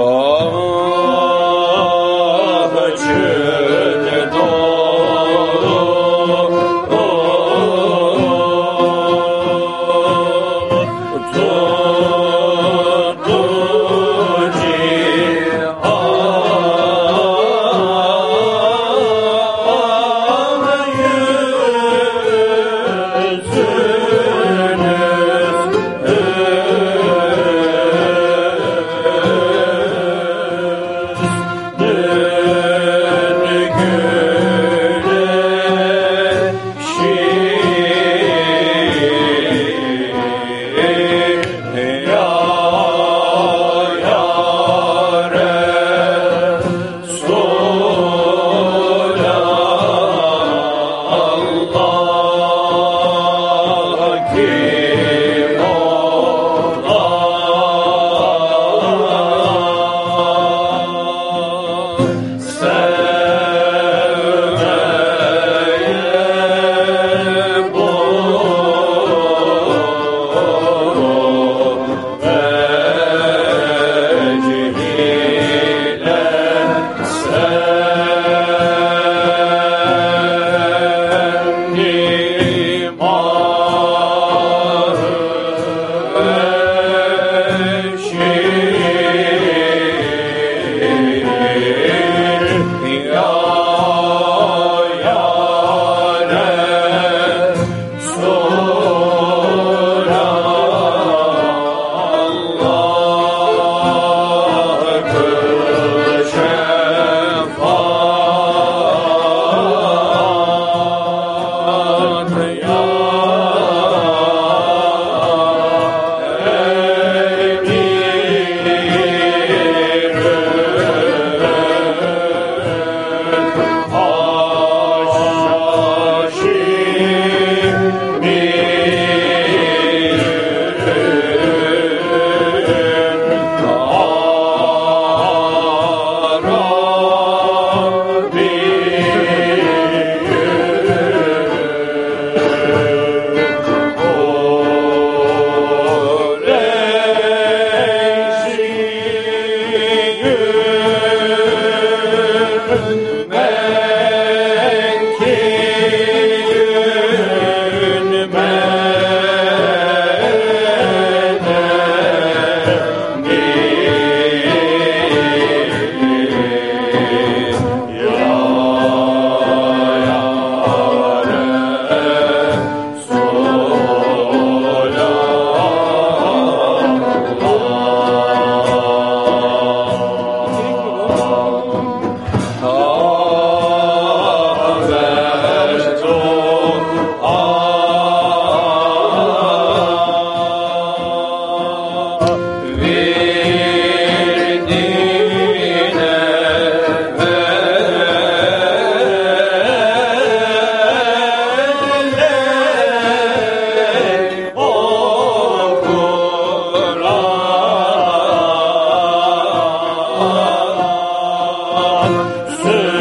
Oh, Jesus.